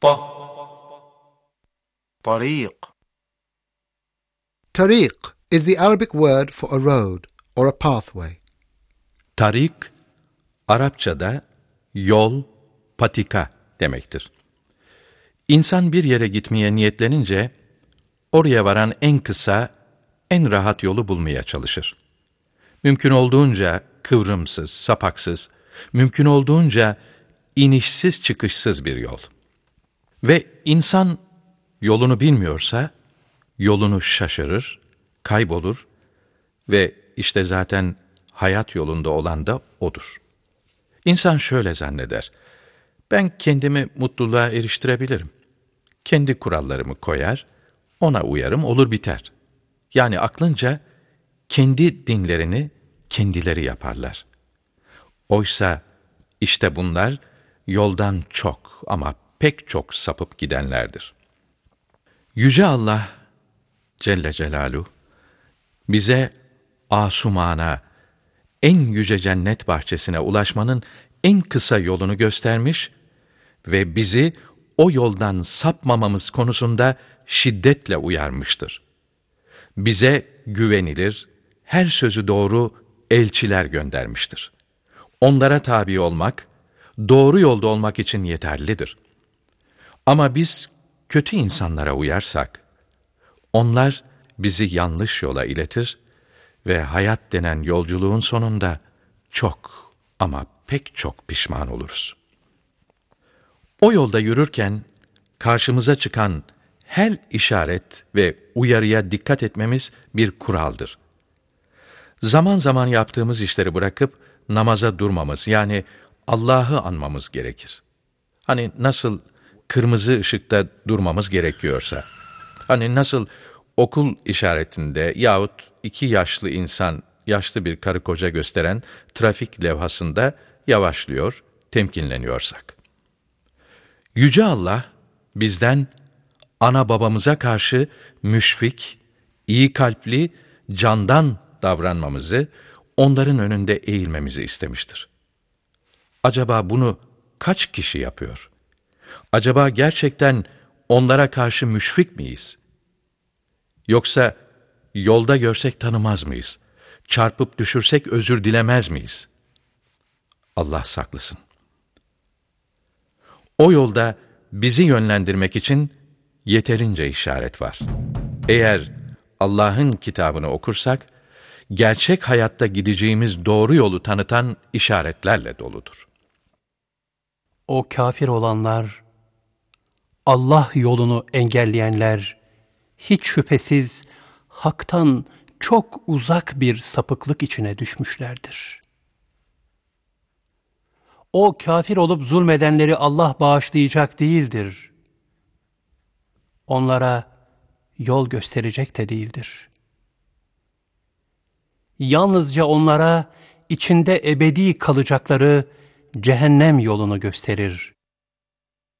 ط طريق Tariq is the Arabic word for a road or a pathway. Tarik, Arapçada yol, patika demektir. İnsan bir yere gitmeye niyetlenince, oraya varan en kısa, en rahat yolu bulmaya çalışır. Mümkün olduğunca kıvrımsız, sapaksız, mümkün olduğunca inişsiz çıkışsız bir yol. Ve insan yolunu bilmiyorsa, yolunu şaşırır, kaybolur ve işte zaten hayat yolunda olan da odur. İnsan şöyle zanneder, ben kendimi mutluluğa eriştirebilirim. Kendi kurallarımı koyar, ona uyarım olur biter. Yani aklınca kendi dinlerini kendileri yaparlar. Oysa işte bunlar yoldan çok ama pek çok sapıp gidenlerdir. Yüce Allah Celle Celaluhu bize asumana, en yüce cennet bahçesine ulaşmanın en kısa yolunu göstermiş ve bizi o yoldan sapmamamız konusunda şiddetle uyarmıştır. Bize güvenilir, her sözü doğru elçiler göndermiştir. Onlara tabi olmak, doğru yolda olmak için yeterlidir. Ama biz kötü insanlara uyarsak, onlar bizi yanlış yola iletir ve hayat denen yolculuğun sonunda çok ama pek çok pişman oluruz. O yolda yürürken karşımıza çıkan her işaret ve uyarıya dikkat etmemiz bir kuraldır. Zaman zaman yaptığımız işleri bırakıp namaza durmamız yani Allah'ı anmamız gerekir. Hani nasıl kırmızı ışıkta durmamız gerekiyorsa, hani nasıl okul işaretinde yahut iki yaşlı insan, yaşlı bir karı koca gösteren trafik levhasında yavaşlıyor, temkinleniyorsak. Yüce Allah bizden ana babamıza karşı müşfik, iyi kalpli, candan davranmamızı, onların önünde eğilmemizi istemiştir. Acaba bunu kaç kişi yapıyor? Acaba gerçekten onlara karşı müşfik miyiz? Yoksa yolda görsek tanımaz mıyız? Çarpıp düşürsek özür dilemez miyiz? Allah saklasın. O yolda bizi yönlendirmek için yeterince işaret var. Eğer Allah'ın kitabını okursak, gerçek hayatta gideceğimiz doğru yolu tanıtan işaretlerle doludur. O kafir olanlar, Allah yolunu engelleyenler, hiç şüphesiz haktan çok uzak bir sapıklık içine düşmüşlerdir. O kafir olup zulmedenleri Allah bağışlayacak değildir. Onlara yol gösterecek de değildir. Yalnızca onlara içinde ebedi kalacakları cehennem yolunu gösterir.